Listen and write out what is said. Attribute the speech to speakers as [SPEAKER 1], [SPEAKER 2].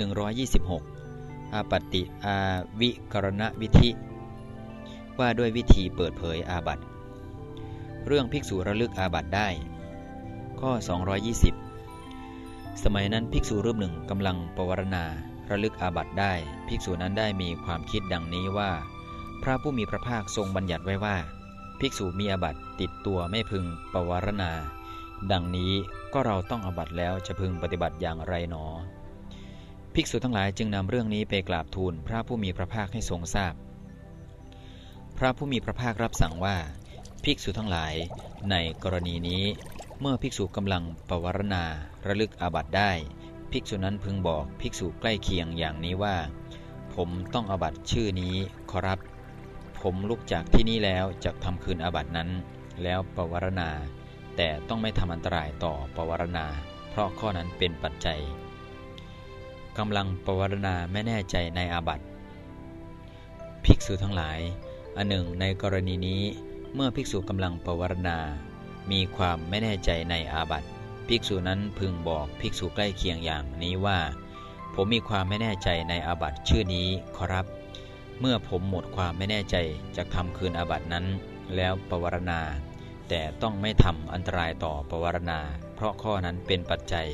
[SPEAKER 1] 126อาปติอาวิกรณวิธิ ว่าด้วยวิธีเปิดเผยอาบัตเรื่องภิกษุระลึกอาบัตได้ ข้อ 220 สมัยนั้นภิกษุรูปหนึ่งกำลังปวารณาระลึกอาบัตได้ ภิกษุนั้นได้มีความคิดดังนี้ว่า พระผู้มีพระภาคทรงบัญญัติไว้ว่า ภิกษุมีอาบัตติดตัวไม่พึงปวารณา ดังนี้ก็เราต้องอาบัตแล้วจะพึงปฏิบัติอย่างไรหนอ ภิกษุทั้งหลายจึงนำเรื่องนี้ไปกราบทูลพระผู้มีพระภาคให้ทรงทราบพพระผู้มีพระภาครับสั่งว่า ภิกษุทั้งหลาย ในกรณีนี้ เมื่อภิกษุกำลังปวารณา ระลึกอาบัติได้ ภิกษุนั้นพึงบอกภิกษุใกล้เคียงอย่างนี้ว่า ผมต้องอาบัติชื่อนี้ขอรับ ผมลุกจากที่นี้แล้วจะทำคืนอาบัตินั้น แล้วปวารณา แต่ต้องไม่ทำอันตรายต่อปวารณา เพราะข้อนั้นเป็นปัจจัย กำลังปวารณาไม่แน่ใจในอาบัติ ภิกษุทั้งหลาย อันหนึ่งในกรณีนี้ เมื่อภิกษุกำลังปวารณา มีความไม่แน่ใจในอาบัติ ภิกษุนั้นพึงบอกภิกษุใกล้เคียงอย่างนี้ว่า ผมมีความไม่แน่ใจในอาบัติชื่อนี้ขอรับ เมื่อผมหมดความไม่แน่ใจจะทำคืนอาบัตินั้น แล้วปวารณา แต่ต้องไม่ทำอันตรายต่อปวารณา เพราะข้อนั้นเป็นปัจจัย